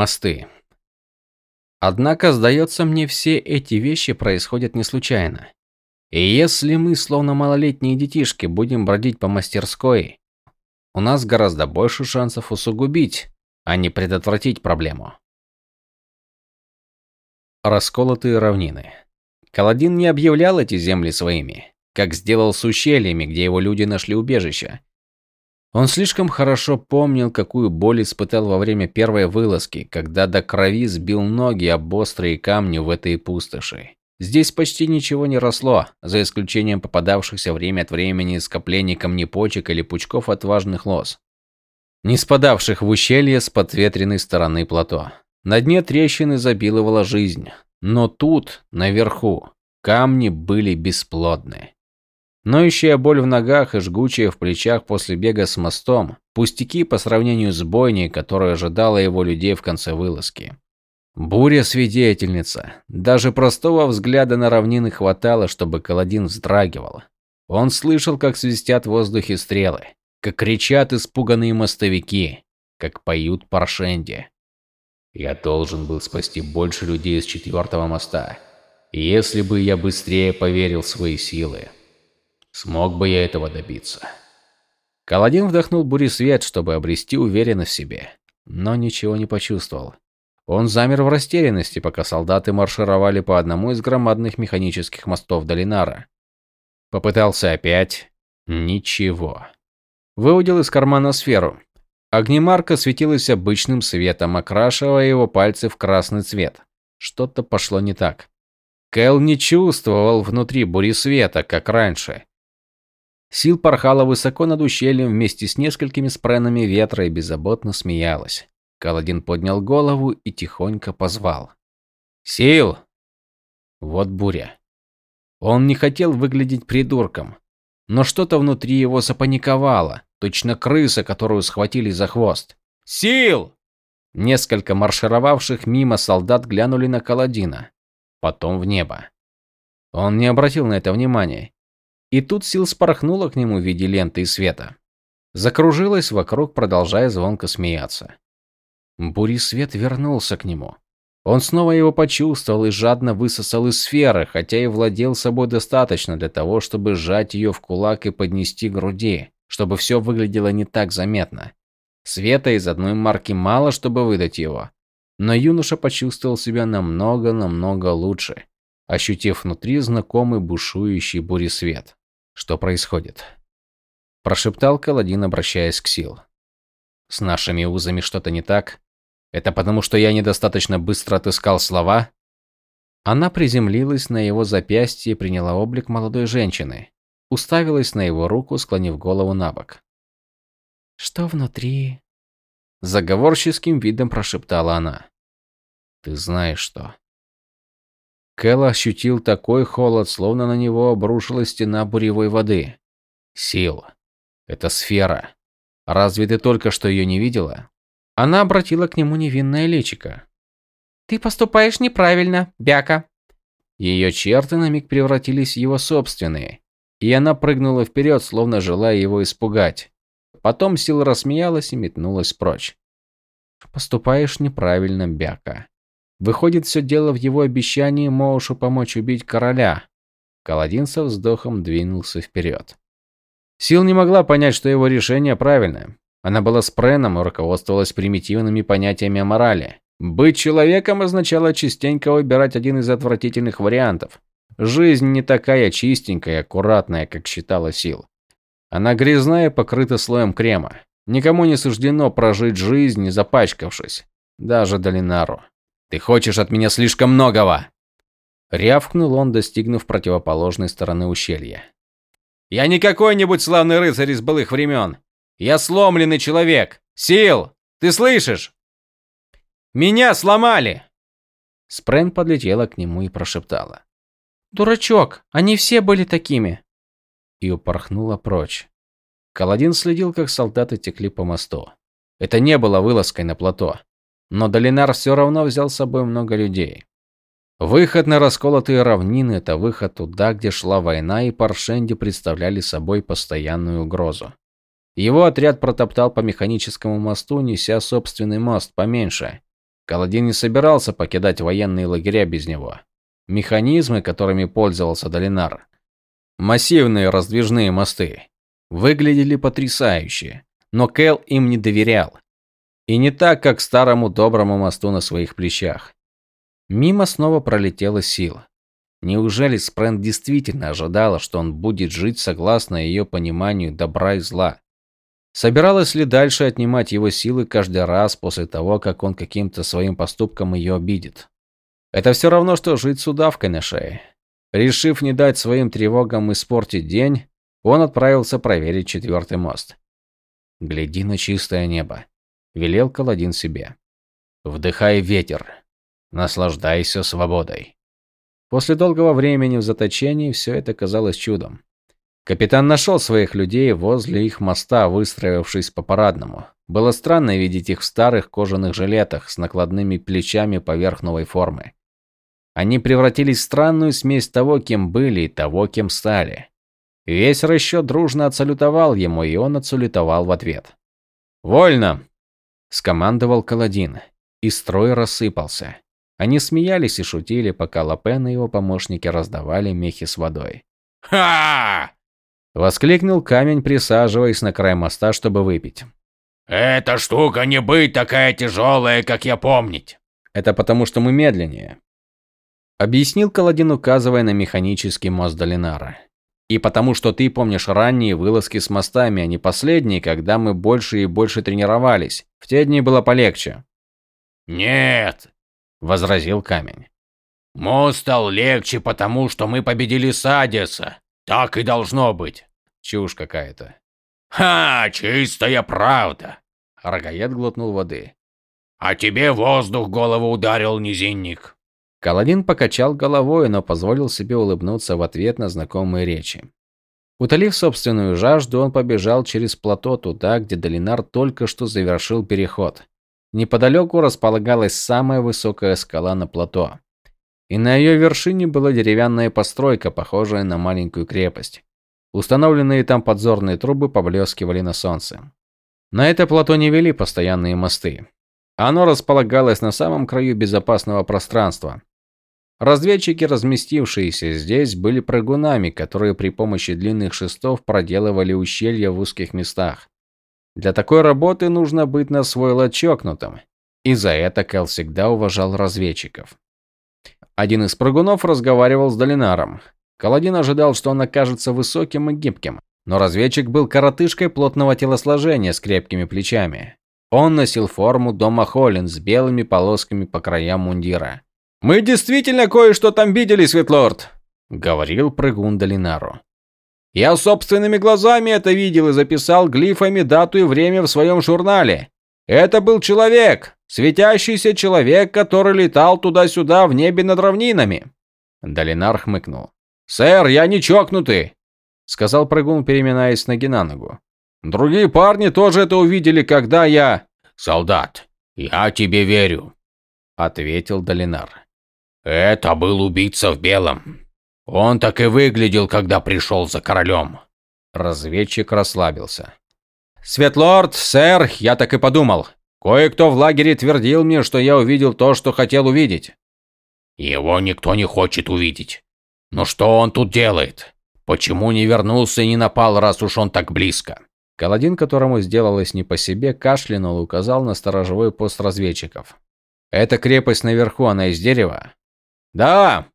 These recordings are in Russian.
Мосты. Однако, сдается мне, все эти вещи происходят не случайно. И если мы, словно малолетние детишки, будем бродить по мастерской, у нас гораздо больше шансов усугубить, а не предотвратить проблему. Расколотые равнины. Каладин не объявлял эти земли своими, как сделал с ущельями, где его люди нашли убежище. Он слишком хорошо помнил, какую боль испытал во время первой вылазки, когда до крови сбил ноги об острые камни в этой пустоши. Здесь почти ничего не росло, за исключением попадавшихся время от времени скоплений камнепочек или пучков отважных лоз, не спадавших в ущелье с подветренной стороны плато. На дне трещины забиловала жизнь, но тут, наверху, камни были бесплодны. Ноющая боль в ногах и жгучая в плечах после бега с мостом – пустяки по сравнению с бойней, которая ожидала его людей в конце вылазки. Буря-свидетельница. Даже простого взгляда на равнины хватало, чтобы Каладин вздрагивал. Он слышал, как свистят в воздухе стрелы, как кричат испуганные мостовики, как поют паршенди. Я должен был спасти больше людей с четвертого моста. если бы я быстрее поверил в свои силы, Смог бы я этого добиться? Каладин вдохнул буресвет, чтобы обрести уверенность в себе, но ничего не почувствовал. Он замер в растерянности, пока солдаты маршировали по одному из громадных механических мостов Долинара. Попытался опять. Ничего. Выудил из кармана сферу. Огнемарка светилась обычным светом, окрашивая его пальцы в красный цвет. Что-то пошло не так. Кэл не чувствовал внутри бури света, как раньше. Сил порхала высоко над ущельем вместе с несколькими спренами ветра и беззаботно смеялась. Каладин поднял голову и тихонько позвал. «Сил!» Вот буря. Он не хотел выглядеть придурком, но что-то внутри его запаниковало, точно крыса, которую схватили за хвост. «Сил!» Несколько маршировавших мимо солдат глянули на Каладина, потом в небо. Он не обратил на это внимания и тут сил спорхнула к нему в виде ленты и света. Закружилась вокруг, продолжая звонко смеяться. свет вернулся к нему. Он снова его почувствовал и жадно высосал из сферы, хотя и владел собой достаточно для того, чтобы сжать ее в кулак и поднести к груди, чтобы все выглядело не так заметно. Света из одной марки мало, чтобы выдать его. Но юноша почувствовал себя намного-намного лучше, ощутив внутри знакомый бушующий буресвет. Что происходит? Прошептал Каладин, обращаясь к Сил. С нашими узами что-то не так? Это потому, что я недостаточно быстро отыскал слова? Она приземлилась на его запястье и приняла облик молодой женщины. Уставилась на его руку, склонив голову на бок. «Что внутри?» Заговорческим видом прошептала она. «Ты знаешь что?» Кэл ощутил такой холод, словно на него обрушилась стена буревой воды. Сила. Это сфера. Разве ты только что ее не видела? Она обратила к нему невинное личико. Ты поступаешь неправильно, Бяка. Ее черты на миг превратились в его собственные, и она прыгнула вперед, словно желая его испугать. Потом Сила рассмеялась и метнулась прочь. Поступаешь неправильно, Бяка. Выходит, все дело в его обещании Моушу помочь убить короля. Каладин со вздохом двинулся вперед. Сил не могла понять, что его решение правильное. Она была спреном и руководствовалась примитивными понятиями о морали. Быть человеком означало частенько выбирать один из отвратительных вариантов. Жизнь не такая чистенькая и аккуратная, как считала Сил. Она грязная и покрыта слоем крема. Никому не суждено прожить жизнь, не запачкавшись. Даже Долинару. Ты хочешь от меня слишком многого!» Рявкнул он, достигнув противоположной стороны ущелья. «Я не какой-нибудь славный рыцарь из былых времен. Я сломленный человек. Сил! Ты слышишь? Меня сломали!» Спрэн подлетела к нему и прошептала. «Дурачок, они все были такими!» И упорхнула прочь. Каладин следил, как солдаты текли по мосту. Это не было вылазкой на плато. Но Долинар все равно взял с собой много людей. Выход на расколотые равнины – это выход туда, где шла война, и Паршенди представляли собой постоянную угрозу. Его отряд протоптал по механическому мосту, неся собственный мост поменьше, Каладин не собирался покидать военные лагеря без него. Механизмы, которыми пользовался Долинар, массивные раздвижные мосты, выглядели потрясающе, но Кэл им не доверял. И не так, как старому доброму мосту на своих плечах. Мимо снова пролетела сила. Неужели Спрент действительно ожидала, что он будет жить согласно ее пониманию добра и зла? Собиралась ли дальше отнимать его силы каждый раз после того, как он каким-то своим поступком ее обидит? Это все равно, что жить с удавкой на шее. Решив не дать своим тревогам испортить день, он отправился проверить четвертый мост. «Гляди на чистое небо», – велел Каладин себе. «Вдыхай ветер. Наслаждайся свободой». После долгого времени в заточении все это казалось чудом. Капитан нашел своих людей возле их моста, выстроившись по парадному. Было странно видеть их в старых кожаных жилетах с накладными плечами поверх новой формы. Они превратились в странную смесь того, кем были, и того, кем стали. Весь расчет дружно отсалютовал ему, и он отсалютовал в ответ. «Вольно!» – скомандовал Каладин, и строй рассыпался. Они смеялись и шутили, пока Лапен и его помощники раздавали мехи с водой. «Ха!» – воскликнул камень, присаживаясь на край моста, чтобы выпить. «Эта штука не быть такая тяжелая, как я помнить!» «Это потому, что мы медленнее», – объяснил Каладин, указывая на механический мост Долинара. «И потому, что ты помнишь ранние вылазки с мостами, а не последние, когда мы больше и больше тренировались. В те дни было полегче». «Нет, – возразил камень. «Мост стал легче, потому что мы победили Садиса. Так и должно быть». Чушь какая-то. «Ха, чистая правда!» Рогаед глотнул воды. «А тебе воздух голову ударил, низинник!» Каладин покачал головой, но позволил себе улыбнуться в ответ на знакомые речи. Утолив собственную жажду, он побежал через плато туда, где Долинар только что завершил переход. Неподалеку располагалась самая высокая скала на плато. И на ее вершине была деревянная постройка, похожая на маленькую крепость. Установленные там подзорные трубы поблескивали на солнце. На это плато не вели постоянные мосты. Оно располагалось на самом краю безопасного пространства. Разведчики, разместившиеся здесь, были прыгунами, которые при помощи длинных шестов проделывали ущелья в узких местах. Для такой работы нужно быть на свой лад чокнутым. И за это Кэл всегда уважал разведчиков. Один из прыгунов разговаривал с Долинаром. Каладин ожидал, что он окажется высоким и гибким, но разведчик был коротышкой плотного телосложения с крепкими плечами. Он носил форму дома Холлин с белыми полосками по краям мундира. «Мы действительно кое-что там видели, Светлорд!» – говорил прыгун Долинару. Я собственными глазами это видел и записал глифами дату и время в своем журнале. Это был человек, светящийся человек, который летал туда-сюда в небе над равнинами. Долинар хмыкнул. «Сэр, я не чокнутый», — сказал прыгун, переминаясь ноги на ногу. «Другие парни тоже это увидели, когда я...» «Солдат, я тебе верю», — ответил Долинар. «Это был убийца в белом. Он так и выглядел, когда пришел за королем. Разведчик расслабился. «Светлорд, сэр, я так и подумал. Кое-кто в лагере твердил мне, что я увидел то, что хотел увидеть». «Его никто не хочет увидеть. Но что он тут делает? Почему не вернулся и не напал, раз уж он так близко?» Каладин, которому сделалось не по себе, кашлянул и указал на сторожевой пост разведчиков. «Это крепость наверху, она из дерева?» «Да,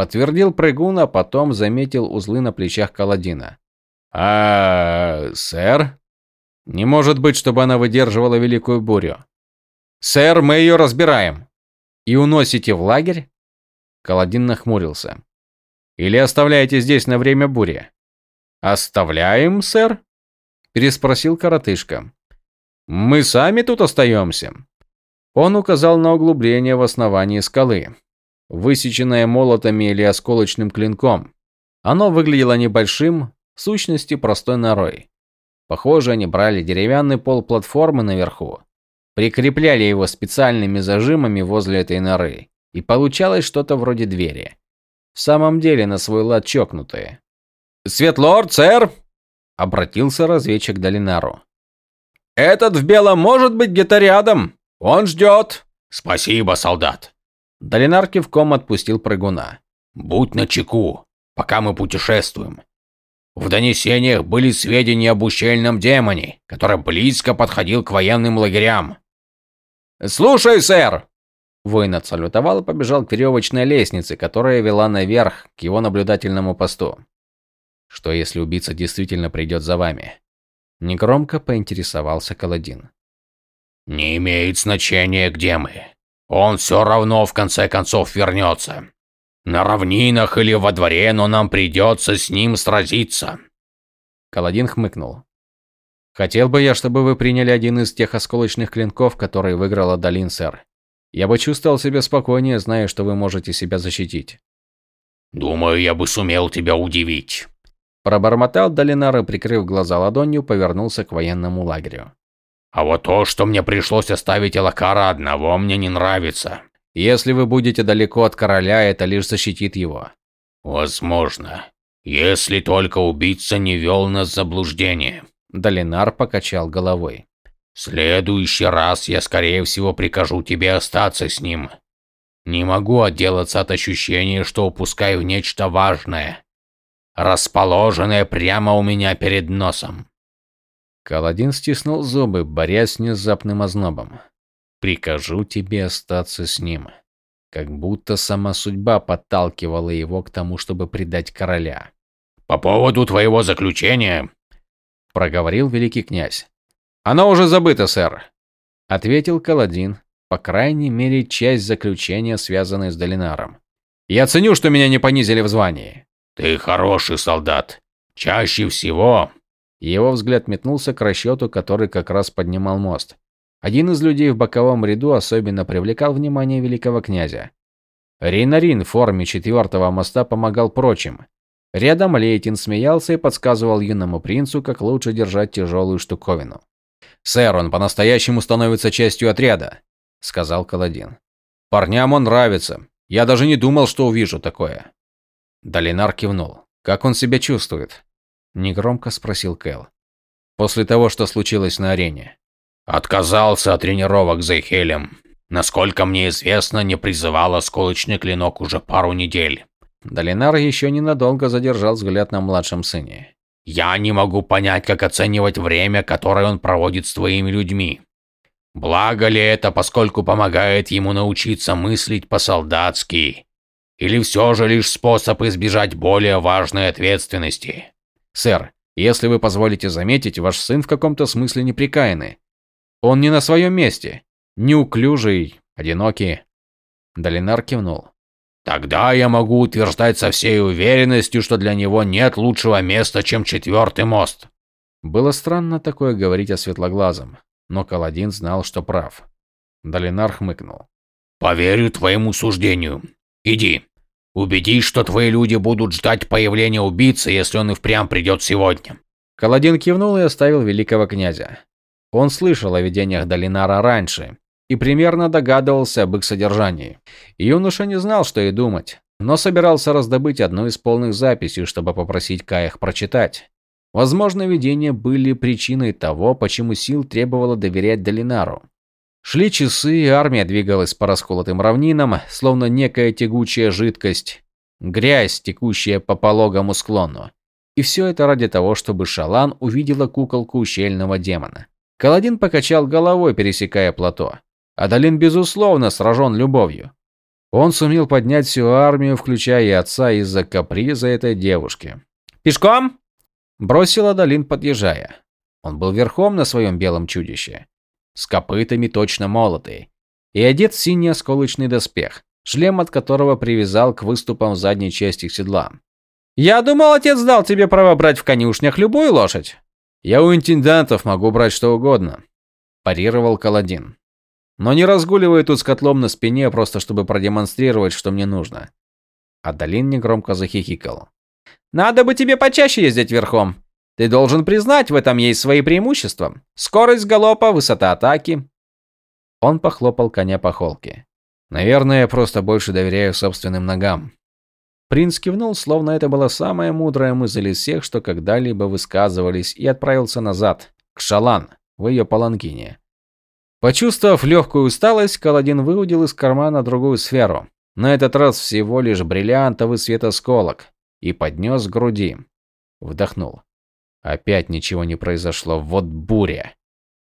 Подтвердил прыгун, а потом заметил узлы на плечах Каладина. «А, сэр?» «Не может быть, чтобы она выдерживала великую бурю». «Сэр, мы ее разбираем». «И уносите в лагерь?» Каладин нахмурился. «Или оставляете здесь на время бури?» «Оставляем, сэр?» Переспросил коротышка. «Мы сами тут остаемся». Он указал на углубление в основании скалы высеченное молотами или осколочным клинком. Оно выглядело небольшим, в сущности простой норой. Похоже, они брали деревянный пол платформы наверху, прикрепляли его специальными зажимами возле этой норы, и получалось что-то вроде двери. В самом деле на свой лад чокнутые. «Светлорд, сэр!» – обратился разведчик Долинару. «Этот в белом может быть где-то рядом. Он ждет!» Спасибо, солдат. Долинар кивком отпустил прыгуна. Будь начеку, пока мы путешествуем. В донесениях были сведения об ущельном демоне, который близко подходил к военным лагерям. «Слушай, сэр!» Воин отсалютовал и побежал к веревочной лестнице, которая вела наверх, к его наблюдательному посту. «Что, если убийца действительно придет за вами?» Негромко поинтересовался Каладин. «Не имеет значения, где мы. Он все равно в конце концов вернется. На равнинах или во дворе, но нам придется с ним сразиться. Каладин хмыкнул. Хотел бы я, чтобы вы приняли один из тех осколочных клинков, которые выиграла Долин, сэр. Я бы чувствовал себя спокойнее, зная, что вы можете себя защитить. Думаю, я бы сумел тебя удивить. Пробормотал Долинар и, прикрыв глаза ладонью, повернулся к военному лагерю. А вот то, что мне пришлось оставить Элакара одного, мне не нравится. Если вы будете далеко от короля, это лишь защитит его. Возможно. Если только убийца не вел нас в заблуждение. Долинар покачал головой. В следующий раз я, скорее всего, прикажу тебе остаться с ним. Не могу отделаться от ощущения, что упускаю нечто важное, расположенное прямо у меня перед носом. Каладин стиснул зубы, борясь с внезапным ознобом. Прикажу тебе остаться с ним. Как будто сама судьба подталкивала его к тому, чтобы предать короля. По поводу твоего заключения, проговорил великий князь. Оно уже забыто, сэр, ответил Каладин. По крайней мере, часть заключения, связанная с Долинаром. Я ценю, что меня не понизили в звании. Ты хороший солдат. Чаще всего. Его взгляд метнулся к расчету, который как раз поднимал мост. Один из людей в боковом ряду особенно привлекал внимание великого князя. Ринарин в форме четвертого моста помогал прочим. Рядом Лейтин смеялся и подсказывал юному принцу, как лучше держать тяжелую штуковину. «Сэр, он по-настоящему становится частью отряда», — сказал Каладин. «Парням он нравится. Я даже не думал, что увижу такое». Долинар кивнул. «Как он себя чувствует?» – негромко спросил Кэл. «После того, что случилось на арене». Отказался от тренировок за Хелем. Насколько мне известно, не призывал осколочный клинок уже пару недель. Долинар еще ненадолго задержал взгляд на младшем сыне. Я не могу понять, как оценивать время, которое он проводит с твоими людьми. Благо ли это, поскольку помогает ему научиться мыслить по-солдатски? Или все же лишь способ избежать более важной ответственности? Сэр, если вы позволите заметить, ваш сын в каком-то смысле неприкаянный. Он не на своем месте. Неуклюжий, одинокий. Долинар кивнул. Тогда я могу утверждать со всей уверенностью, что для него нет лучшего места, чем четвертый мост. Было странно такое говорить о светлоглазом, но Каладин знал, что прав. Долинар хмыкнул. Поверю твоему суждению. Иди. Убедись, что твои люди будут ждать появления убийцы, если он и впрямь придет сегодня. Каладин кивнул и оставил великого князя. Он слышал о видениях Долинара раньше и примерно догадывался об их содержании. Юноша не знал, что и думать, но собирался раздобыть одну из полных записей, чтобы попросить Каях прочитать. Возможно, видения были причиной того, почему сил требовало доверять Долинару. Шли часы, армия двигалась по расколотым равнинам, словно некая тягучая жидкость, грязь, текущая по пологому склону. И все это ради того, чтобы Шалан увидела куколку ущельного демона. Каладин покачал головой, пересекая плато. Адалин, безусловно, сражен любовью. Он сумел поднять всю армию, включая и отца, из-за каприза этой девушки. «Пешком?» – бросил Адалин, подъезжая. Он был верхом на своем белом чудище, с копытами точно молотый, и одет в синий осколочный доспех, шлем от которого привязал к выступам задней части седла. «Я думал, отец дал тебе право брать в конюшнях любую лошадь». Я у интендантов могу брать что угодно, парировал Каладин. Но не разгуливаю тут с котлом на спине, просто чтобы продемонстрировать, что мне нужно. Адалин негромко захихикал. Надо бы тебе почаще ездить верхом. Ты должен признать, в этом есть свои преимущества. Скорость галопа, высота атаки. Он похлопал коня по холке. Наверное, я просто больше доверяю собственным ногам. Принц кивнул, словно это была самая мудрая мысль из всех, что когда-либо высказывались, и отправился назад, к Шалан, в ее паланкине. Почувствовав легкую усталость, Каладин выудил из кармана другую сферу. На этот раз всего лишь бриллиантовый светосколок. И поднес к груди. Вдохнул. Опять ничего не произошло. Вот буря.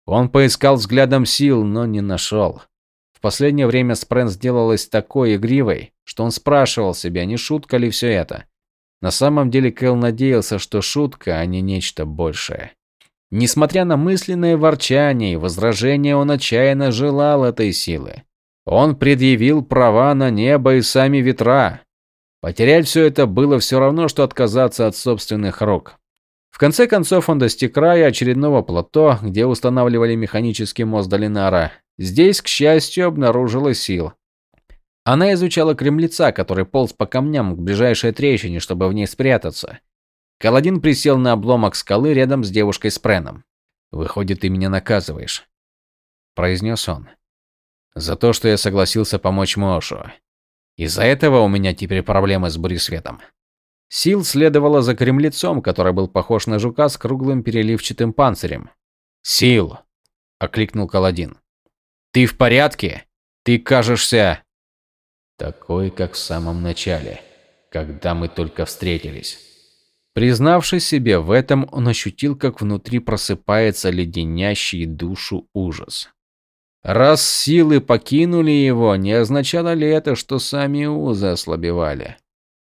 Он поискал взглядом сил, но не нашел. В последнее время Спрэн сделалась такой игривой, что он спрашивал себя, не шутка ли все это. На самом деле Кэл надеялся, что шутка, а не нечто большее. Несмотря на мысленное ворчание и возражения, он отчаянно желал этой силы. Он предъявил права на небо и сами ветра. Потерять все это было все равно, что отказаться от собственных рук. В конце концов он достиг края очередного плато, где устанавливали механический мост Долинара. Здесь, к счастью, обнаружила сил. Она изучала кремлеца, который полз по камням к ближайшей трещине, чтобы в ней спрятаться. Каладин присел на обломок скалы рядом с девушкой с Преном. «Выходит, ты меня наказываешь», – произнес он. «За то, что я согласился помочь Мошу. Из-за этого у меня теперь проблемы с буресветом». Сил следовала за кремлецом, который был похож на жука с круглым переливчатым панцирем. «Сил!» – окликнул Каладин. «Ты в порядке? Ты кажешься...» «Такой, как в самом начале, когда мы только встретились». Признавшись себе в этом, он ощутил, как внутри просыпается леденящий душу ужас. Раз силы покинули его, не означало ли это, что сами узы ослабевали?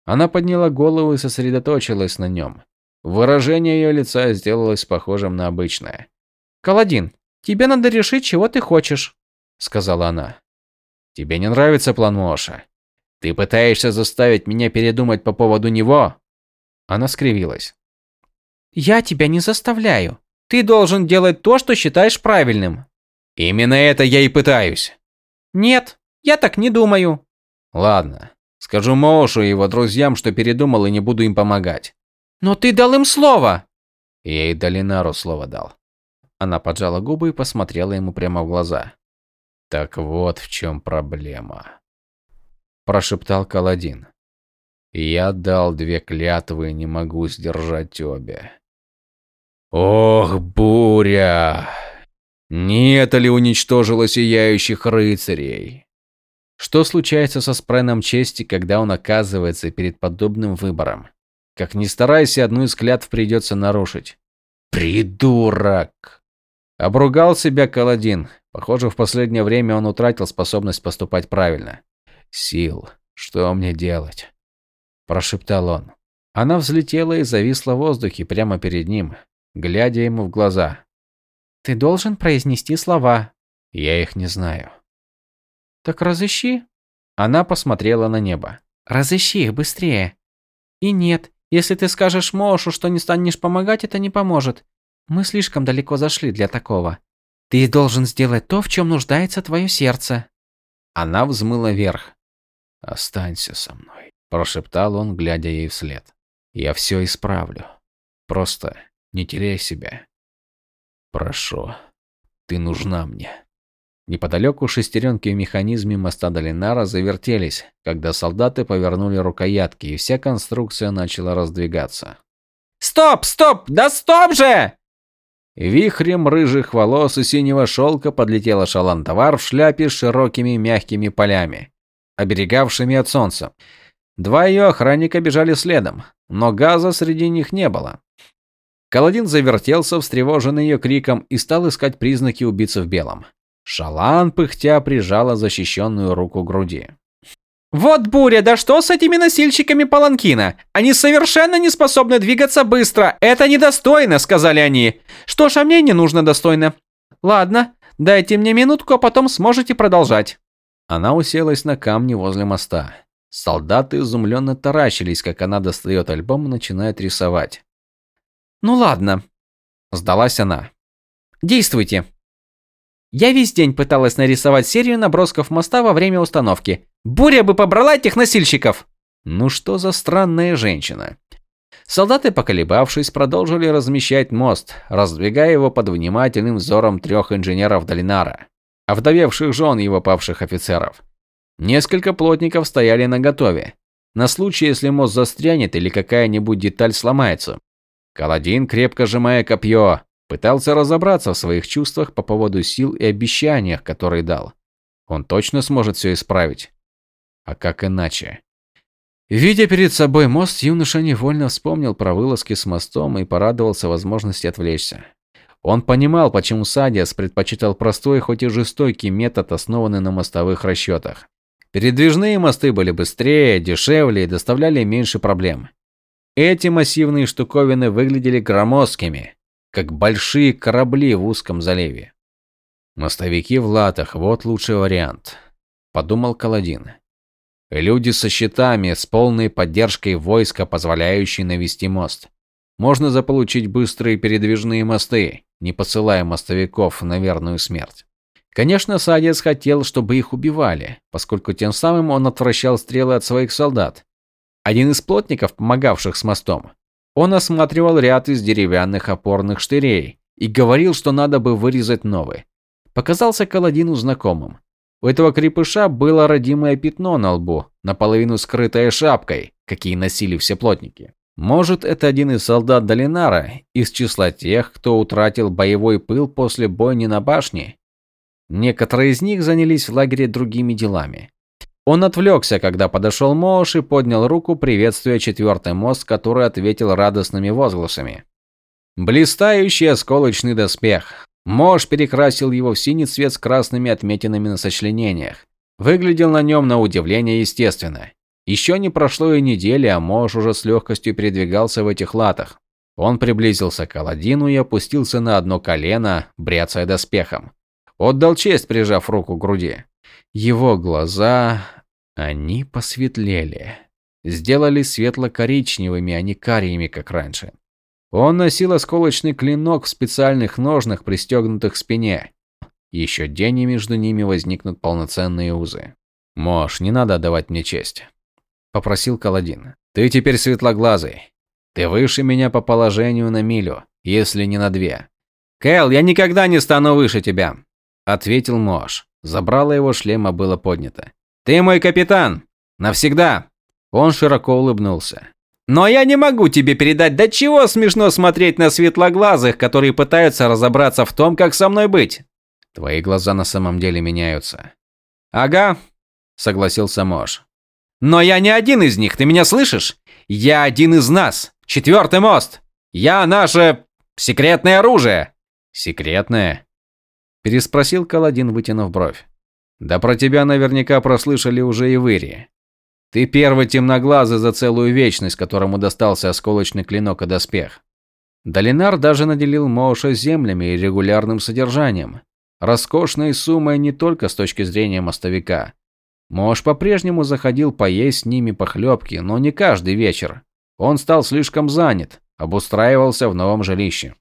Она подняла голову и сосредоточилась на нем. Выражение ее лица сделалось похожим на обычное. «Каладин, тебе надо решить, чего ты хочешь», — сказала она. «Тебе не нравится план Моша? Ты пытаешься заставить меня передумать по поводу него?» Она скривилась. «Я тебя не заставляю. Ты должен делать то, что считаешь правильным». «Именно это я и пытаюсь». «Нет, я так не думаю». «Ладно. Скажу Моушу и его друзьям, что передумал и не буду им помогать». «Но ты дал им слово!» Я и Долинару слово дал. Она поджала губы и посмотрела ему прямо в глаза. «Так вот в чем проблема», – прошептал Каладин. Я дал две клятвы и не могу сдержать обе. Ох, буря! Не это ли уничтожило сияющих рыцарей? Что случается со спреном чести, когда он оказывается перед подобным выбором? Как ни старайся, одну из клятв придется нарушить. Придурок! Обругал себя Каладин. Похоже, в последнее время он утратил способность поступать правильно. Сил. Что мне делать? прошептал он. Она взлетела и зависла в воздухе прямо перед ним, глядя ему в глаза. Ты должен произнести слова. Я их не знаю. Так разыщи. Она посмотрела на небо. Разыщи их быстрее. И нет, если ты скажешь Мошу, что не станешь помогать, это не поможет. Мы слишком далеко зашли для такого. Ты должен сделать то, в чем нуждается твое сердце. Она взмыла вверх. Останься со мной прошептал он, глядя ей вслед. Я все исправлю. Просто не теряй себя. Прошу, ты нужна мне. Неподалеку шестеренки в механизме моста Долинара завертелись, когда солдаты повернули рукоятки, и вся конструкция начала раздвигаться. «Стоп! Стоп! Да стоп же!» Вихрем рыжих волос и синего шелка подлетела шалан-товар в шляпе с широкими мягкими полями, оберегавшими от солнца. Два ее охранника бежали следом, но газа среди них не было. Каладин завертелся, встревоженный ее криком, и стал искать признаки убийцы в белом. Шалан, пыхтя, прижала защищенную руку к груди. «Вот буря, да что с этими носильщиками паланкина? Они совершенно не способны двигаться быстро. Это недостойно», — сказали они. «Что ж, а мне не нужно достойно». «Ладно, дайте мне минутку, а потом сможете продолжать». Она уселась на камни возле моста. Солдаты изумленно таращились, как она достает альбом и начинает рисовать. «Ну ладно», – сдалась она. «Действуйте». Я весь день пыталась нарисовать серию набросков моста во время установки. Буря бы побрала этих носильщиков! Ну что за странная женщина? Солдаты, поколебавшись, продолжили размещать мост, раздвигая его под внимательным взором трех инженеров Долинара, овдовевших жен его павших офицеров. Несколько плотников стояли наготове, на случай, если мост застрянет или какая-нибудь деталь сломается. Каладин, крепко сжимая копье, Пытался разобраться в своих чувствах по поводу сил и обещаниях, которые дал. Он точно сможет все исправить. А как иначе? Видя перед собой мост, юноша невольно вспомнил про вылазки с мостом и порадовался возможности отвлечься. Он понимал, почему Садиас предпочитал простой, хоть и жестокий метод, основанный на мостовых расчетах. Передвижные мосты были быстрее, дешевле и доставляли меньше проблем. Эти массивные штуковины выглядели громоздкими, как большие корабли в узком заливе. Мостовики в латах – вот лучший вариант, подумал Каладин. Люди со щитами, с полной поддержкой войска, позволяющие навести мост. Можно заполучить быстрые передвижные мосты, не посылая мостовиков на верную смерть. Конечно, Садец хотел, чтобы их убивали, поскольку тем самым он отвращал стрелы от своих солдат. Один из плотников, помогавших с мостом, он осматривал ряд из деревянных опорных штырей и говорил, что надо бы вырезать новый показался Каладину знакомым. У этого крепыша было родимое пятно на лбу, наполовину скрытое шапкой, какие носили все плотники. Может, это один из солдат Долинара, из числа тех, кто утратил боевой пыл после бойни на башне? Некоторые из них занялись в лагере другими делами. Он отвлекся, когда подошел Мош и поднял руку, приветствуя четвертый мост, который ответил радостными возгласами. Блистающий осколочный доспех. Мож перекрасил его в синий цвет с красными отметинами на сочленениях. Выглядел на нем на удивление естественно. Еще не прошло и недели, а Мож уже с легкостью передвигался в этих латах. Он приблизился к Аладдину и опустился на одно колено, бряцая доспехом. Отдал честь, прижав руку к груди. Его глаза... они посветлели. Сделались светло-коричневыми, а не карими, как раньше. Он носил осколочный клинок в специальных ножнах, пристегнутых к спине. Еще день и между ними возникнут полноценные узы. «Мош, не надо отдавать мне честь», – попросил Каладин. «Ты теперь светлоглазый. Ты выше меня по положению на милю, если не на две». «Кэл, я никогда не стану выше тебя», – ответил Мош. Забрало его шлема было поднято. «Ты мой капитан! Навсегда!» Он широко улыбнулся. Но я не могу тебе передать, до чего смешно смотреть на светлоглазых, которые пытаются разобраться в том, как со мной быть. Твои глаза на самом деле меняются. Ага, согласился Мош. Но я не один из них, ты меня слышишь? Я один из нас. Четвертый мост. Я наше секретное оружие. Секретное? Переспросил Каладин, вытянув бровь. Да про тебя наверняка прослышали уже и в Ире. Ты первый темноглазый за целую вечность, которому достался осколочный клинок и доспех. Долинар даже наделил Моуша землями и регулярным содержанием. Роскошной суммой не только с точки зрения мостовика. Мош по-прежнему заходил поесть с ними похлебки, но не каждый вечер. Он стал слишком занят, обустраивался в новом жилище.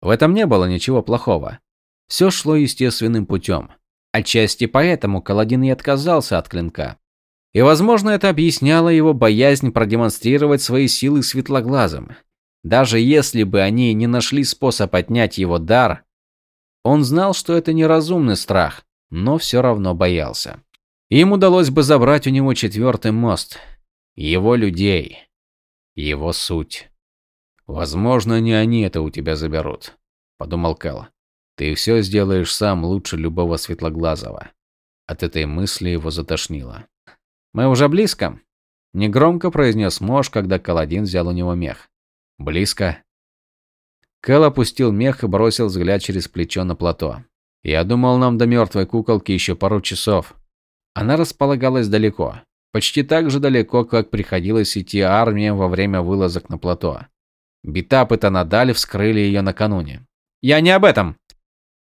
В этом не было ничего плохого. Все шло естественным путем. Отчасти поэтому Каладин и отказался от клинка. И, возможно, это объясняло его боязнь продемонстрировать свои силы светлоглазым. Даже если бы они не нашли способ отнять его дар, он знал, что это неразумный страх, но все равно боялся. Им удалось бы забрать у него четвертый мост, его людей, его суть. Возможно, не они это у тебя заберут, подумал Кэл. Ты все сделаешь сам лучше любого светлоглазого. От этой мысли его затошнило. «Мы уже близко», – негромко произнес Мош, когда Каладин взял у него мех. «Близко». Кэл опустил мех и бросил взгляд через плечо на плато. «Я думал, нам до мертвой куколки еще пару часов». Она располагалась далеко. Почти так же далеко, как приходилось идти армиям во время вылазок на плато. Битап и Танадаль вскрыли ее накануне. «Я не об этом!»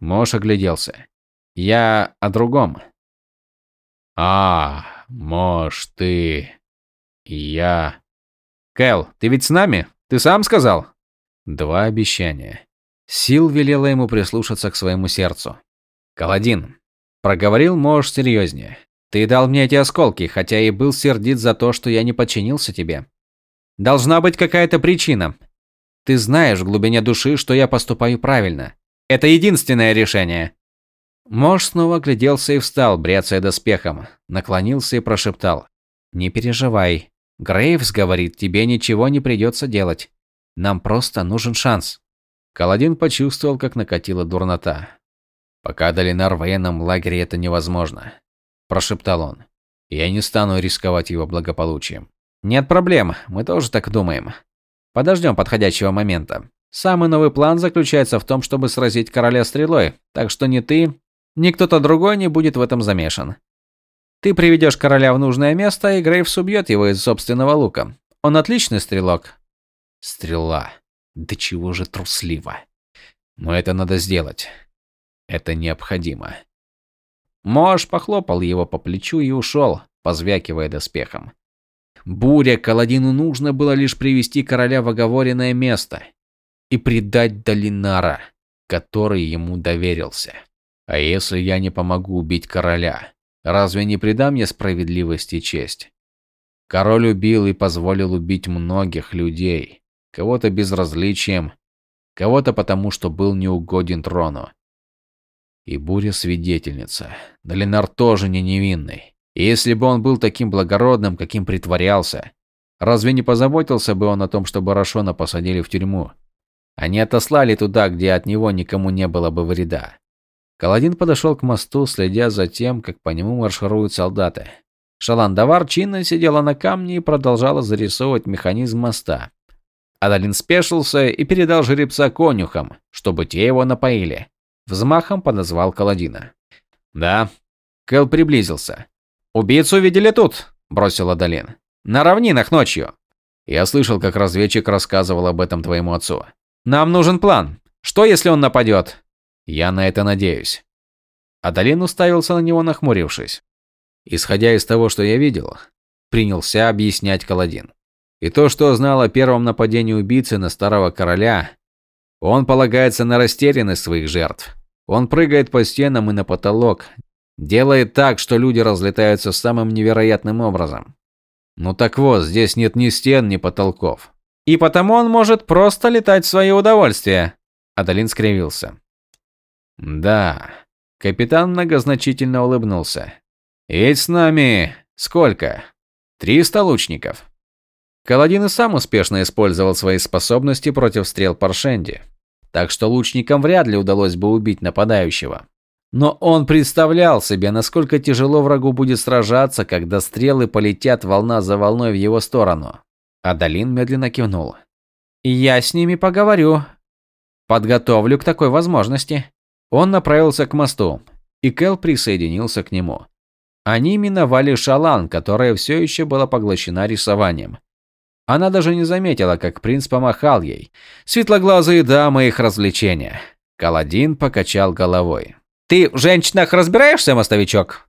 Мош огляделся. «Я о другом». «А, Мож, ты... Я... Кэл, ты ведь с нами? Ты сам сказал? Два обещания. Сил велела ему прислушаться к своему сердцу. Каладин, проговорил Мож серьезнее. Ты дал мне эти осколки, хотя и был сердит за то, что я не подчинился тебе. Должна быть какая-то причина. Ты знаешь в глубине души, что я поступаю правильно. Это единственное решение. Мож снова огляделся и встал, бряцая доспехом. Наклонился и прошептал. «Не переживай. Грейвс говорит, тебе ничего не придется делать. Нам просто нужен шанс». Каладин почувствовал, как накатила дурнота. «Пока Долинар в военном лагере это невозможно», – прошептал он. «Я не стану рисковать его благополучием». «Нет проблем, мы тоже так думаем. Подождем подходящего момента. Самый новый план заключается в том, чтобы сразить короля стрелой, так что ни ты, ни кто-то другой не будет в этом замешан. Ты приведешь короля в нужное место, и Грейвс убьет его из собственного лука. Он отличный стрелок. Стрела. Да чего же трусливо. Но это надо сделать. Это необходимо. Мож похлопал его по плечу и ушел, позвякивая доспехом. Буря Каладину нужно было лишь привести короля в оговоренное место и предать Долинара, который ему доверился. А если я не помогу убить короля, разве не предам я справедливость и честь? Король убил и позволил убить многих людей, кого-то безразличием, кого-то потому, что был неугоден трону. И Буря свидетельница. Долинар тоже не невинный. И если бы он был таким благородным, каким притворялся, разве не позаботился бы он о том, чтобы Рашона посадили в тюрьму? Они отослали туда, где от него никому не было бы вреда. Каладин подошел к мосту, следя за тем, как по нему маршируют солдаты. Шаландавар чинно сидела на камне и продолжала зарисовывать механизм моста. Адалин спешился и передал жеребца конюхам, чтобы те его напоили. Взмахом подозвал Каладина. «Да». Кэл приблизился. «Убийцу видели тут», – бросил Адалин. «На равнинах ночью». Я слышал, как разведчик рассказывал об этом твоему отцу. Нам нужен план. Что, если он нападет? Я на это надеюсь. Адалин уставился на него, нахмурившись. Исходя из того, что я видел, принялся объяснять Каладин. И то, что знал о первом нападении убийцы на старого короля, он полагается на растерянность своих жертв. Он прыгает по стенам и на потолок, делает так, что люди разлетаются самым невероятным образом. Ну так вот, здесь нет ни стен, ни потолков. И потому он может просто летать в свое удовольствие. Адалин скривился. Да. Капитан многозначительно улыбнулся. Ведь с нами сколько? Триста лучников. Каладин и сам успешно использовал свои способности против стрел Паршенди. Так что лучникам вряд ли удалось бы убить нападающего. Но он представлял себе, насколько тяжело врагу будет сражаться, когда стрелы полетят волна за волной в его сторону. Адалин медленно кивнул. «Я с ними поговорю. Подготовлю к такой возможности». Он направился к мосту, и Кэл присоединился к нему. Они миновали Шалан, которая все еще была поглощена рисованием. Она даже не заметила, как принц помахал ей. Светлоглазые дамы их развлечения. Каладин покачал головой. «Ты в женщинах разбираешься, мостовичок?»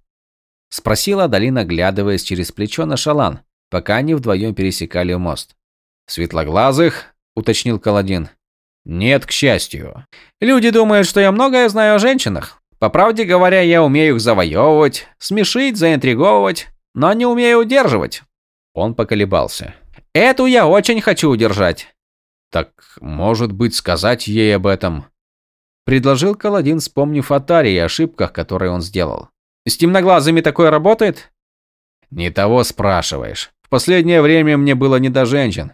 Спросила Адалин, оглядываясь через плечо на Шалан, пока они вдвоем пересекали мост. «Светлоглазых?» – уточнил Каладин. «Нет, к счастью. Люди думают, что я многое знаю о женщинах. По правде говоря, я умею их завоевывать, смешить, заинтриговывать, но не умею удерживать». Он поколебался. «Эту я очень хочу удержать». «Так, может быть, сказать ей об этом?» Предложил Каладин, вспомнив о Таре и ошибках, которые он сделал. «С темноглазыми такое работает?» «Не того спрашиваешь. В последнее время мне было не до женщин.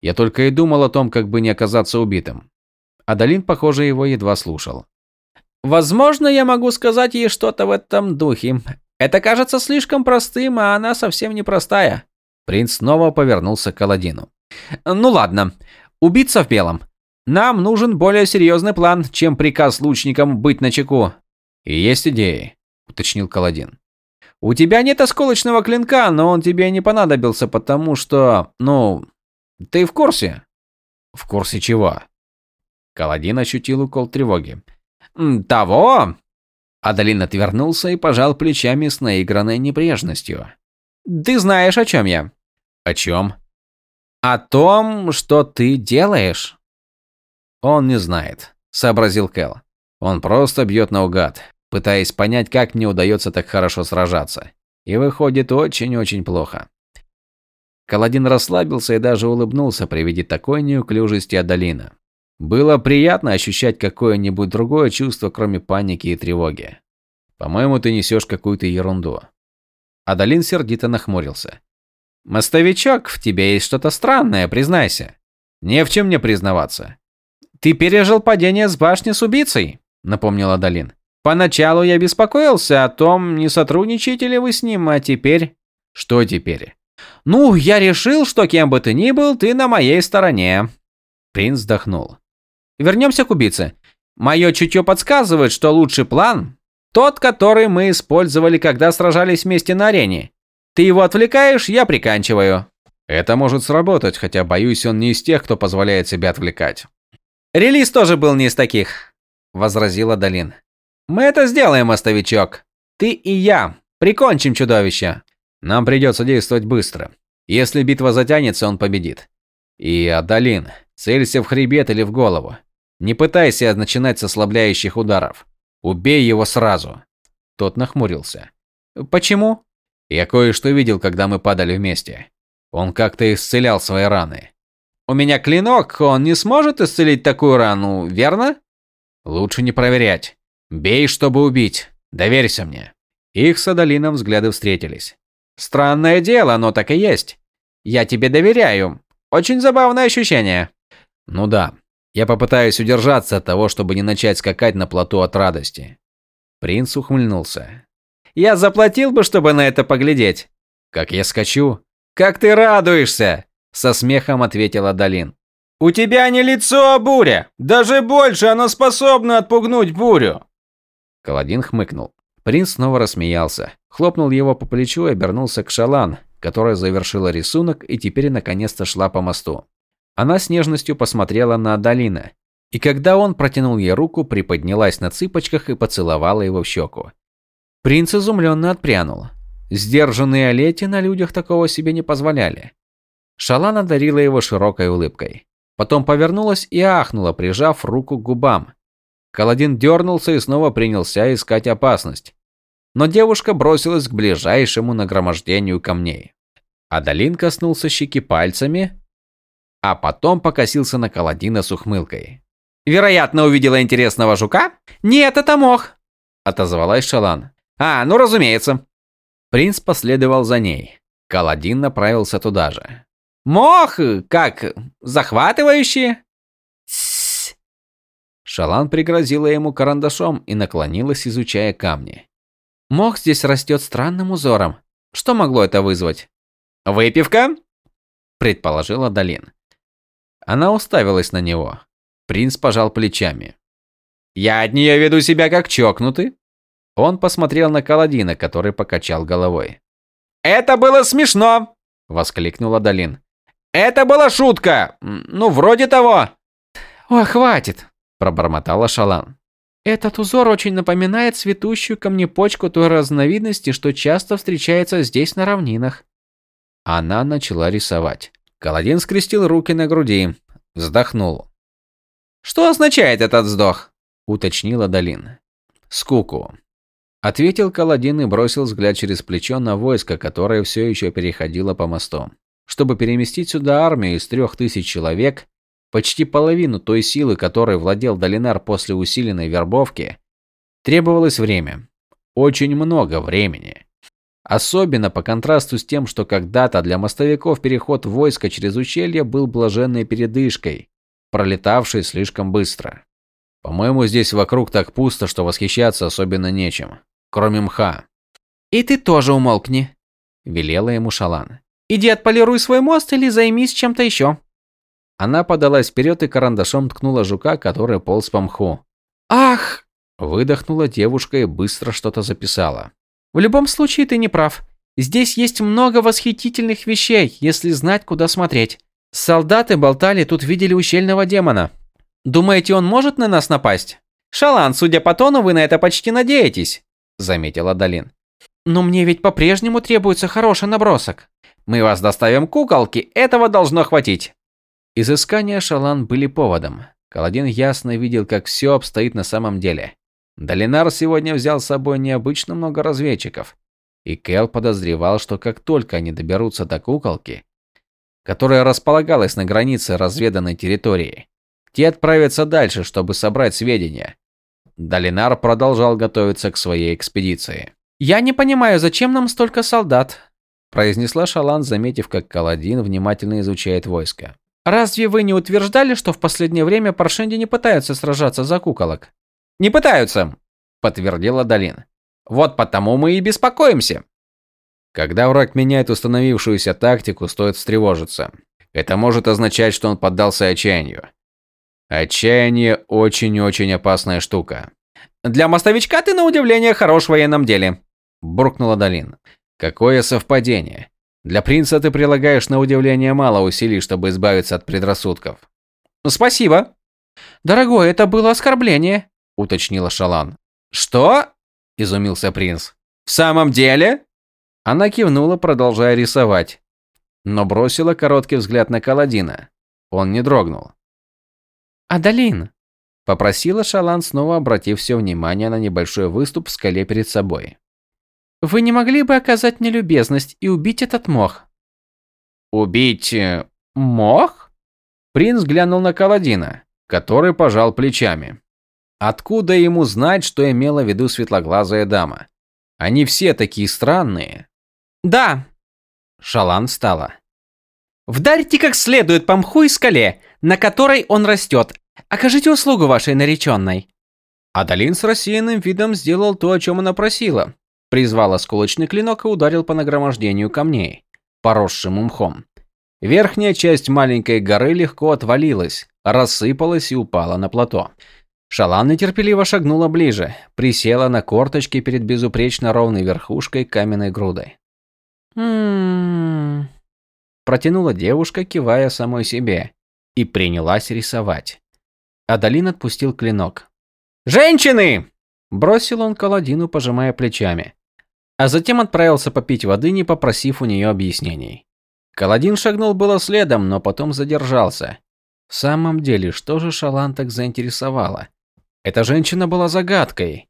Я только и думал о том, как бы не оказаться убитым. Адалин, похоже, его едва слушал. Возможно, я могу сказать ей что-то в этом духе. Это кажется слишком простым, а она совсем не простая. Принц снова повернулся к Аладдину. Ну ладно, убийца в белом. Нам нужен более серьезный план, чем приказ лучникам быть начеку. И есть идеи, уточнил Каладин. У тебя нет осколочного клинка, но он тебе не понадобился, потому что, ну, ты в курсе? В курсе чего? Каладин ощутил укол тревоги. Того? Адалин отвернулся и пожал плечами с наигранной небрежностью. Ты знаешь, о чем я? О чем? О том, что ты делаешь. Он не знает, сообразил Кэл. Он просто бьет наугад пытаясь понять, как мне удается так хорошо сражаться. И выходит очень-очень плохо. Каладин расслабился и даже улыбнулся при виде такой неуклюжести Адалина. Было приятно ощущать какое-нибудь другое чувство, кроме паники и тревоги. По-моему, ты несешь какую-то ерунду. Адалин сердито нахмурился. Мостовичок, в тебе есть что-то странное, признайся. Не в чем мне признаваться. Ты пережил падение с башни с убийцей, напомнила Далин. Поначалу я беспокоился о том, не сотрудничаете ли вы с ним, а теперь... Что теперь? Ну, я решил, что кем бы ты ни был, ты на моей стороне. Принц вздохнул. Вернемся к убийце. Мое чутье подсказывает, что лучший план тот, который мы использовали, когда сражались вместе на арене. Ты его отвлекаешь, я приканчиваю. Это может сработать, хотя боюсь, он не из тех, кто позволяет себя отвлекать. Релиз тоже был не из таких, возразила Далин. Мы это сделаем, остовичок. Ты и я прикончим чудовище. Нам придется действовать быстро. Если битва затянется, он победит. И, Адалин, целься в хребет или в голову. Не пытайся начинать с ослабляющих ударов. Убей его сразу. Тот нахмурился. Почему? Я кое-что видел, когда мы падали вместе. Он как-то исцелял свои раны. У меня клинок, он не сможет исцелить такую рану, верно? Лучше не проверять. Бей, чтобы убить. Доверься мне. Их с Адалином взгляды встретились. Странное дело, но так и есть. Я тебе доверяю. Очень забавное ощущение. Ну да. Я попытаюсь удержаться от того, чтобы не начать скакать на плоту от радости. Принц ухмыльнулся. Я заплатил бы, чтобы на это поглядеть. Как я скачу? Как ты радуешься? Со смехом ответила Далин. У тебя не лицо, а буря. Даже больше оно способно отпугнуть бурю. Каладин хмыкнул. Принц снова рассмеялся, хлопнул его по плечу и обернулся к Шалан, которая завершила рисунок и теперь наконец-то шла по мосту. Она с нежностью посмотрела на Адалина, и когда он протянул ей руку, приподнялась на цыпочках и поцеловала его в щеку. Принц изумленно отпрянул. Сдержанные Олети на людях такого себе не позволяли. Шалан одарила его широкой улыбкой. Потом повернулась и ахнула, прижав руку к губам. Каладин дернулся и снова принялся искать опасность. Но девушка бросилась к ближайшему нагромождению камней. Адалин коснулся щеки пальцами, а потом покосился на Каладина с ухмылкой. «Вероятно, увидела интересного жука?» «Нет, это мох!» – отозвалась Шалан. «А, ну разумеется!» Принц последовал за ней. Каладин направился туда же. «Мох! Как? Захватывающий?» Шалан пригрозила ему карандашом и наклонилась, изучая камни. «Мох здесь растет странным узором. Что могло это вызвать?» «Выпивка?» – предположила Долин. Она уставилась на него. Принц пожал плечами. «Я от нее веду себя как чокнутый». Он посмотрел на Каладина, который покачал головой. «Это было смешно!» – воскликнула Долин. «Это была шутка! Ну, вроде того!» «Ой, хватит!» – пробормотала Шалан. «Этот узор очень напоминает цветущую камнепочку той разновидности, что часто встречается здесь на равнинах». Она начала рисовать. Каладин скрестил руки на груди, вздохнул. «Что означает этот вздох?» – уточнила Долин. «Скуку», – ответил Каладин и бросил взгляд через плечо на войско, которое все еще переходило по мосту. Чтобы переместить сюда армию из трех тысяч человек, почти половину той силы, которой владел Долинар после усиленной вербовки, требовалось время. Очень много времени. Особенно по контрасту с тем, что когда-то для мостовиков переход войска через ущелье был блаженной передышкой, пролетавшей слишком быстро. По-моему, здесь вокруг так пусто, что восхищаться особенно нечем, кроме мха. «И ты тоже умолкни», – велела ему Шалан. «Иди отполируй свой мост или займись чем-то еще». Она подалась вперед и карандашом ткнула жука, который полз по мху. «Ах!» – выдохнула девушка и быстро что-то записала. В любом случае ты не прав. Здесь есть много восхитительных вещей, если знать, куда смотреть. Солдаты болтали, тут видели ущельного демона. Думаете, он может на нас напасть? Шалан, судя по тону, вы на это почти надеетесь, заметила Далин. Но мне ведь по-прежнему требуется хороший набросок. Мы вас доставим куколки, этого должно хватить. Изыскания Шалан были поводом. Каладин ясно видел, как все обстоит на самом деле. Долинар сегодня взял с собой необычно много разведчиков, и Кел подозревал, что как только они доберутся до куколки, которая располагалась на границе разведанной территории, те отправятся дальше, чтобы собрать сведения. Долинар продолжал готовиться к своей экспедиции. «Я не понимаю, зачем нам столько солдат?» произнесла Шалан, заметив, как Каладин внимательно изучает войско. Разве вы не утверждали, что в последнее время Паршенди не пытаются сражаться за куколок? Не пытаются, подтвердила Долин. Вот потому мы и беспокоимся. Когда враг меняет установившуюся тактику, стоит встревожиться. Это может означать, что он поддался отчаянию. Отчаяние очень-очень опасная штука. Для мостовичка ты на удивление хорош в военном деле, буркнула Долин. Какое совпадение. Для принца ты прилагаешь на удивление мало усилий, чтобы избавиться от предрассудков. Спасибо. Дорогой, это было оскорбление, уточнила Шалан. Что? изумился принц. В самом деле? Она кивнула, продолжая рисовать, но бросила короткий взгляд на Каладина. Он не дрогнул. «Адалин!» – попросила Шалан, снова обратив все внимание на небольшой выступ в скале перед собой. Вы не могли бы оказать мне любезность и убить этот мох? Убить э, мох? Принц глянул на Каладина, который пожал плечами. Откуда ему знать, что имела в виду светлоглазая дама? Они все такие странные. Да. Шалан встала. Вдарьте как следует по мху и скале, на которой он растет. Окажите услугу вашей нареченной. Адалин с рассеянным видом сделал то, о чем она просила. Призвал осколочный клинок и ударил по нагромождению камней, поросшим мхом. Верхняя часть маленькой горы легко отвалилась, рассыпалась и упала на плато. Шалан нетерпеливо шагнула ближе, присела на корточки перед безупречно ровной верхушкой каменной. «М-м-м», протянула девушка, кивая самой себе, и принялась рисовать. Адалин отпустил клинок. «Женщины!» Бросил он Каладину, пожимая плечами. А затем отправился попить воды, не попросив у нее объяснений. Каладин шагнул было следом, но потом задержался. В самом деле, что же Шалан так заинтересовало? Эта женщина была загадкой.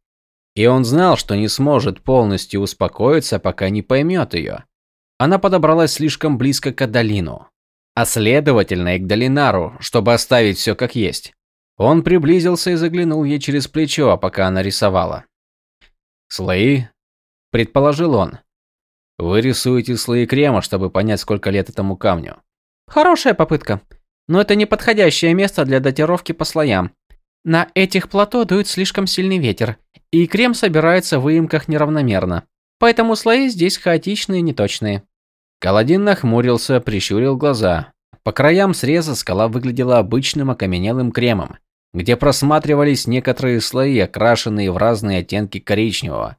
И он знал, что не сможет полностью успокоиться, пока не поймет ее. Она подобралась слишком близко к Адалину. А следовательно и к Долинару, чтобы оставить все как есть. Он приблизился и заглянул ей через плечо, пока она рисовала. «Слои?» – предположил он. «Вы рисуете слои крема, чтобы понять, сколько лет этому камню». «Хорошая попытка, но это не подходящее место для датировки по слоям. На этих плато дует слишком сильный ветер, и крем собирается в выемках неравномерно. Поэтому слои здесь хаотичные и неточные». Каладин нахмурился, прищурил глаза. По краям среза скала выглядела обычным окаменелым кремом, где просматривались некоторые слои, окрашенные в разные оттенки коричневого.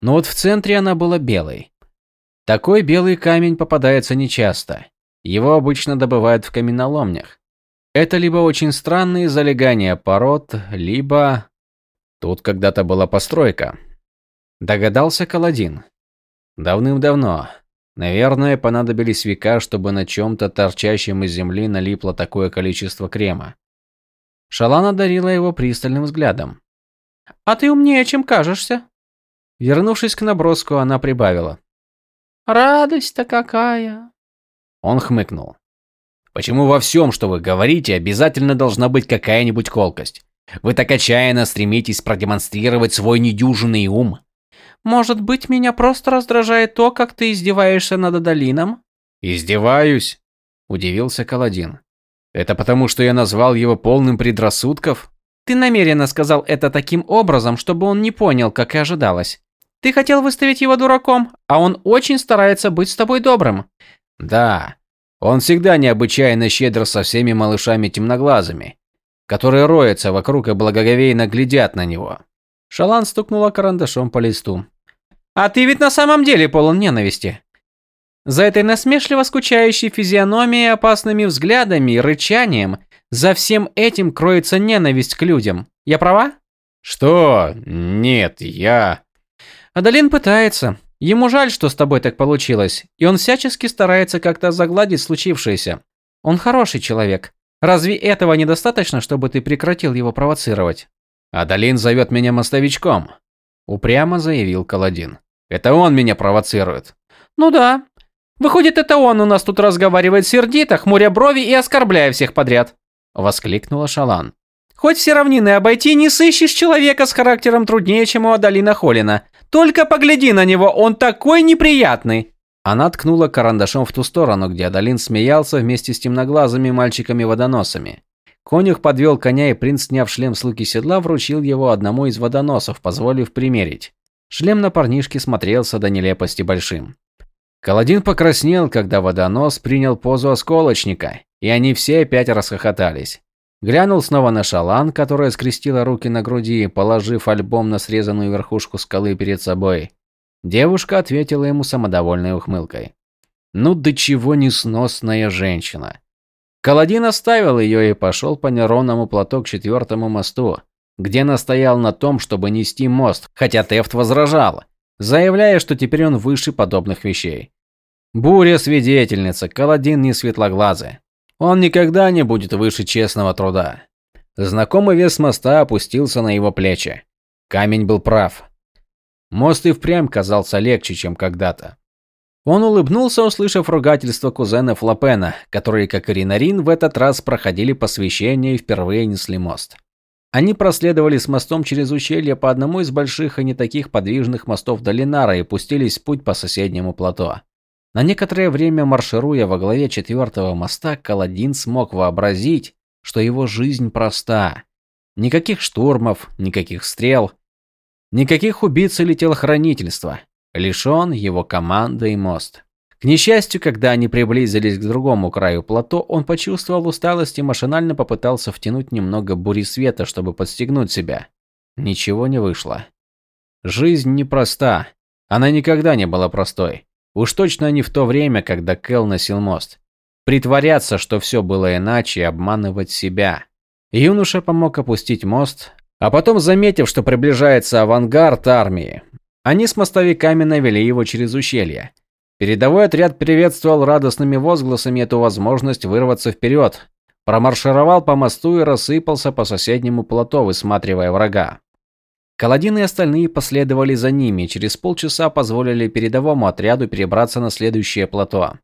Но вот в центре она была белой. Такой белый камень попадается нечасто. Его обычно добывают в каменоломнях. Это либо очень странные залегания пород, либо... Тут когда-то была постройка. Догадался Каладин. Давным-давно. Наверное, понадобились века, чтобы на чем-то торчащем из земли налипло такое количество крема. Шалана дарила его пристальным взглядом. «А ты умнее, чем кажешься». Вернувшись к наброску, она прибавила. «Радость-то какая!» Он хмыкнул. «Почему во всем, что вы говорите, обязательно должна быть какая-нибудь колкость? Вы так отчаянно стремитесь продемонстрировать свой недюжинный ум?» «Может быть, меня просто раздражает то, как ты издеваешься над Адалином?» «Издеваюсь?» – удивился Каладин. Это потому, что я назвал его полным предрассудков? Ты намеренно сказал это таким образом, чтобы он не понял, как и ожидалось. Ты хотел выставить его дураком, а он очень старается быть с тобой добрым. Да, он всегда необычайно щедр со всеми малышами темноглазыми, которые роются вокруг и благоговейно глядят на него. Шалан стукнула карандашом по листу. А ты ведь на самом деле полон ненависти. За этой насмешливо скучающей физиономией, опасными взглядами и рычанием, за всем этим кроется ненависть к людям. Я права? Что? Нет, я... Адалин пытается. Ему жаль, что с тобой так получилось, и он всячески старается как-то загладить случившееся. Он хороший человек. Разве этого недостаточно, чтобы ты прекратил его провоцировать? Адалин зовет меня мостовичком, упрямо заявил Каладин. Это он меня провоцирует. Ну да, Выходит, это он у нас тут разговаривает сердито, хмуря брови и оскорбляя всех подряд. Воскликнула Шалан. Хоть все равнины обойти, не сыщешь человека с характером труднее, чем у Адалина Холина. Только погляди на него, он такой неприятный. Она ткнула карандашом в ту сторону, где Адалин смеялся вместе с темноглазыми мальчиками-водоносами. Конюх подвел коня, и принц, сняв шлем с луки седла, вручил его одному из водоносов, позволив примерить. Шлем на парнишке смотрелся до нелепости большим. Каладин покраснел, когда водонос принял позу осколочника, и они все опять расхохотались. Глянул снова на Шалан, которая скрестила руки на груди, положив альбом на срезанную верхушку скалы перед собой. Девушка ответила ему самодовольной ухмылкой. Ну до чего несносная женщина. Каладин оставил ее и пошел по неровному плато к четвертому мосту, где настоял на том, чтобы нести мост, хотя Тефт возражал, заявляя, что теперь он выше подобных вещей. Буря свидетельница, Каладин не светлоглазый. Он никогда не будет выше честного труда. Знакомый вес моста опустился на его плечи. Камень был прав. Мост и впрямь казался легче, чем когда-то. Он улыбнулся, услышав ругательство кузенов Лапена, которые, как и Ринарин, в этот раз проходили посвящение и впервые несли мост. Они проследовали с мостом через ущелье по одному из больших и не таких подвижных мостов Долинара и пустились в путь по соседнему плато. На некоторое время маршируя во главе четвертого моста, Каладин смог вообразить, что его жизнь проста. Никаких штурмов, никаких стрел, никаких убийц или телохранительства лишь он, его команда и мост. К несчастью, когда они приблизились к другому краю плато, он почувствовал усталость и машинально попытался втянуть немного бури света, чтобы подстегнуть себя. Ничего не вышло. Жизнь непроста. Она никогда не была простой. Уж точно не в то время, когда Кэл носил мост. Притворяться, что все было иначе, и обманывать себя. Юноша помог опустить мост, а потом, заметив, что приближается авангард армии, они с мостовиками навели его через ущелье. Передовой отряд приветствовал радостными возгласами эту возможность вырваться вперед, промаршировал по мосту и рассыпался по соседнему плато, высматривая врага. Каладин и остальные последовали за ними, через полчаса позволили передовому отряду перебраться на следующее плато.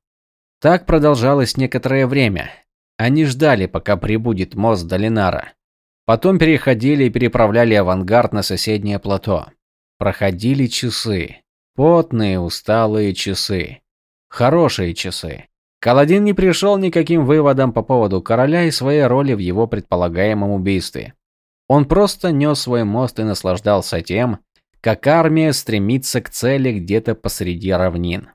Так продолжалось некоторое время. Они ждали, пока прибудет мост Долинара. Потом переходили и переправляли авангард на соседнее плато. Проходили часы. Потные, усталые часы. Хорошие часы. Каладин не пришел никаким выводам по поводу короля и своей роли в его предполагаемом убийстве. Он просто нес свой мост и наслаждался тем, как армия стремится к цели где-то посреди равнин.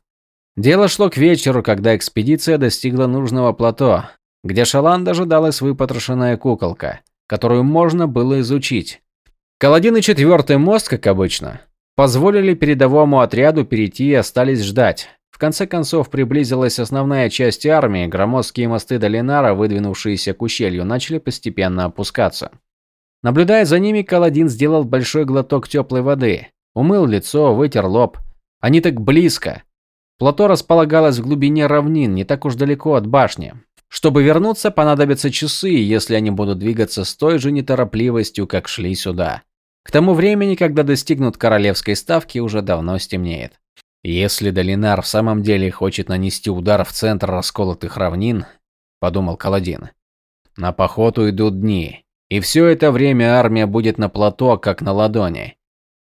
Дело шло к вечеру, когда экспедиция достигла нужного плато, где Шалан дожидалась выпотрошенная куколка, которую можно было изучить. Каладин и четвертый мост, как обычно, позволили передовому отряду перейти и остались ждать. В конце концов приблизилась основная часть армии, громоздкие мосты Долинара, выдвинувшиеся к ущелью, начали постепенно опускаться. Наблюдая за ними, Каладин сделал большой глоток теплой воды, умыл лицо, вытер лоб. Они так близко. Плато располагалось в глубине равнин, не так уж далеко от башни. Чтобы вернуться, понадобятся часы, если они будут двигаться с той же неторопливостью, как шли сюда. К тому времени, когда достигнут королевской ставки, уже давно стемнеет. Если Долинар в самом деле хочет нанести удар в центр расколотых равнин, подумал Каладин, на поход уйдут дни. И все это время армия будет на плато, как на ладони.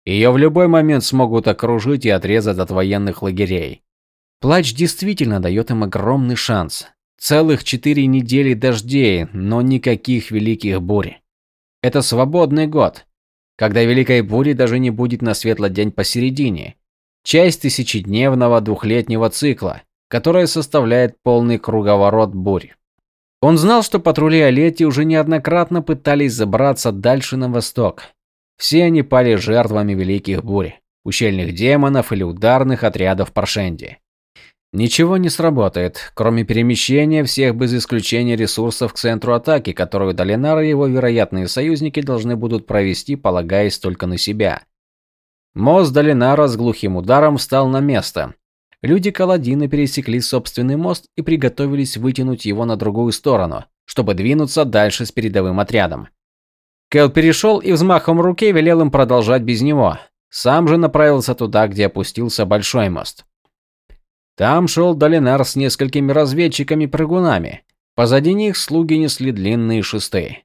Ее в любой момент смогут окружить и отрезать от военных лагерей. Плач действительно дает им огромный шанс. Целых четыре недели дождей, но никаких великих бурь. Это свободный год, когда великой бури даже не будет на светлый день посередине. Часть тысячедневного двухлетнего цикла, которая составляет полный круговорот бурь. Он знал, что патрули Олети уже неоднократно пытались забраться дальше на восток. Все они пали жертвами великих бурь, ущельных демонов или ударных отрядов Паршенди. Ничего не сработает, кроме перемещения всех без исключения ресурсов к центру атаки, которую Долинар и его вероятные союзники должны будут провести, полагаясь только на себя. Мост Долинара с глухим ударом встал на место, Люди Каладина пересекли собственный мост и приготовились вытянуть его на другую сторону, чтобы двинуться дальше с передовым отрядом. Кэл перешел и взмахом руки велел им продолжать без него. Сам же направился туда, где опустился большой мост. Там шел Долинар с несколькими разведчиками-прыгунами. Позади них слуги несли длинные шесты.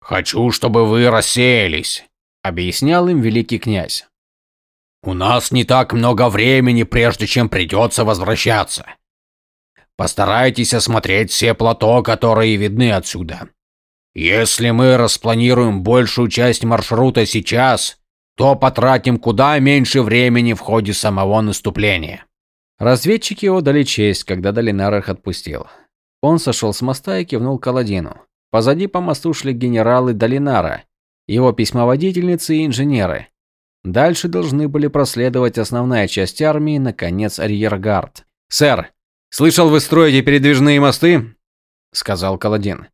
«Хочу, чтобы вы рассеялись», — объяснял им великий князь. У нас не так много времени, прежде чем придется возвращаться. Постарайтесь осмотреть все плато, которые видны отсюда. Если мы распланируем большую часть маршрута сейчас, то потратим куда меньше времени в ходе самого наступления. Разведчики отдали честь, когда Долинар их отпустил. Он сошел с моста и кивнул Каладину. Позади по мосту шли генералы Долинара, его письмоводительницы и инженеры. Дальше должны были проследовать основная часть армии, наконец, арьергард. «Сэр, слышал, вы строите передвижные мосты?» – сказал Каладин.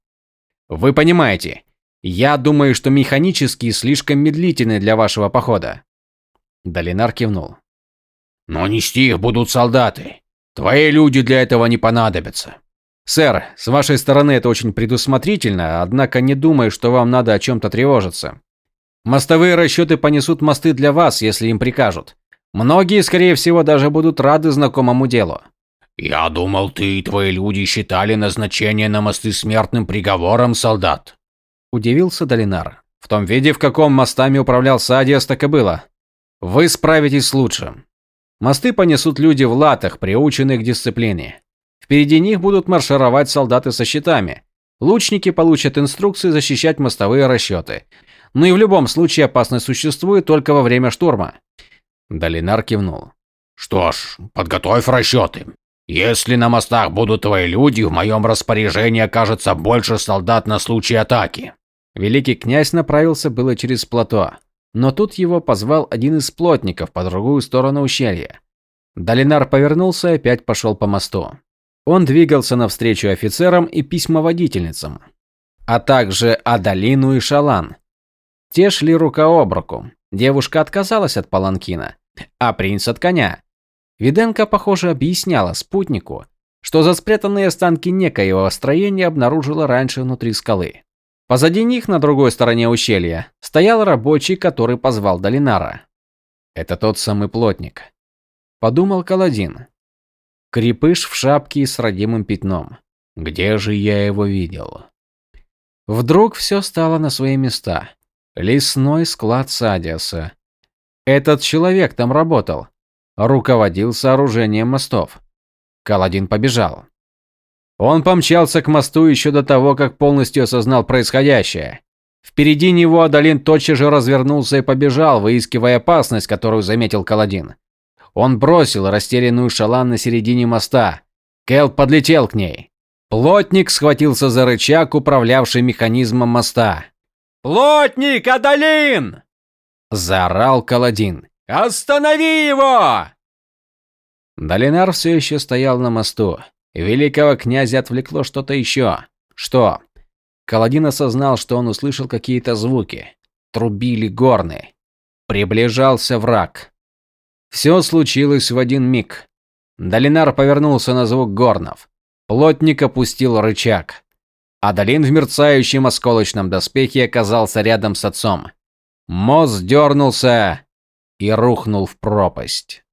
«Вы понимаете, я думаю, что механические слишком медлительны для вашего похода». Долинар кивнул. «Но нести их будут солдаты. Твои люди для этого не понадобятся». «Сэр, с вашей стороны это очень предусмотрительно, однако не думаю, что вам надо о чем-то тревожиться. Мостовые расчеты понесут мосты для вас, если им прикажут. Многие, скорее всего, даже будут рады знакомому делу. Я думал, ты и твои люди считали назначение на мосты смертным приговором, солдат. Удивился Долинар. В том виде, в каком мостами управлял Садиас, так и было. Вы справитесь лучше. Мосты понесут люди в латах, приученные к дисциплине. Впереди них будут маршировать солдаты со щитами. Лучники получат инструкции защищать мостовые расчеты. Ну и в любом случае опасность существует только во время штурма. Долинар кивнул. Что ж, подготовь расчеты. Если на мостах будут твои люди, в моем распоряжении окажется больше солдат на случай атаки. Великий князь направился было через плато, но тут его позвал один из плотников по другую сторону ущелья. Долинар повернулся и опять пошел по мосту. Он двигался навстречу офицерам и письмоводительницам, а также Адалину и Шалан, те шли рука об руку. Девушка отказалась от паланкина, а принц от коня. Виденко, похоже, объясняла спутнику, что за спрятанные останки некоего строения обнаружила раньше внутри скалы. Позади них, на другой стороне ущелья, стоял рабочий, который позвал Долинара. Это тот самый плотник. Подумал Каладин. Крепыш в шапке и с родимым пятном. Где же я его видел? Вдруг все стало на свои места. Лесной склад Садиаса. Этот человек там работал. Руководил сооружением мостов. Каладин побежал. Он помчался к мосту еще до того, как полностью осознал происходящее. Впереди него Адалин тотчас же развернулся и побежал, выискивая опасность, которую заметил Каладин. Он бросил растерянную шалан на середине моста. Кэл подлетел к ней. Плотник схватился за рычаг, управлявший механизмом моста. «Плотник, Адалин!» – заорал Каладин. «Останови его!» Долинар все еще стоял на мосту. Великого князя отвлекло что-то еще. Что? Каладин осознал, что он услышал какие-то звуки. Трубили горны. Приближался враг. Все случилось в один миг. Долинар повернулся на звук горнов. Плотник опустил рычаг. Адалин в мерцающем осколочном доспехе оказался рядом с отцом. Мост дернулся и рухнул в пропасть.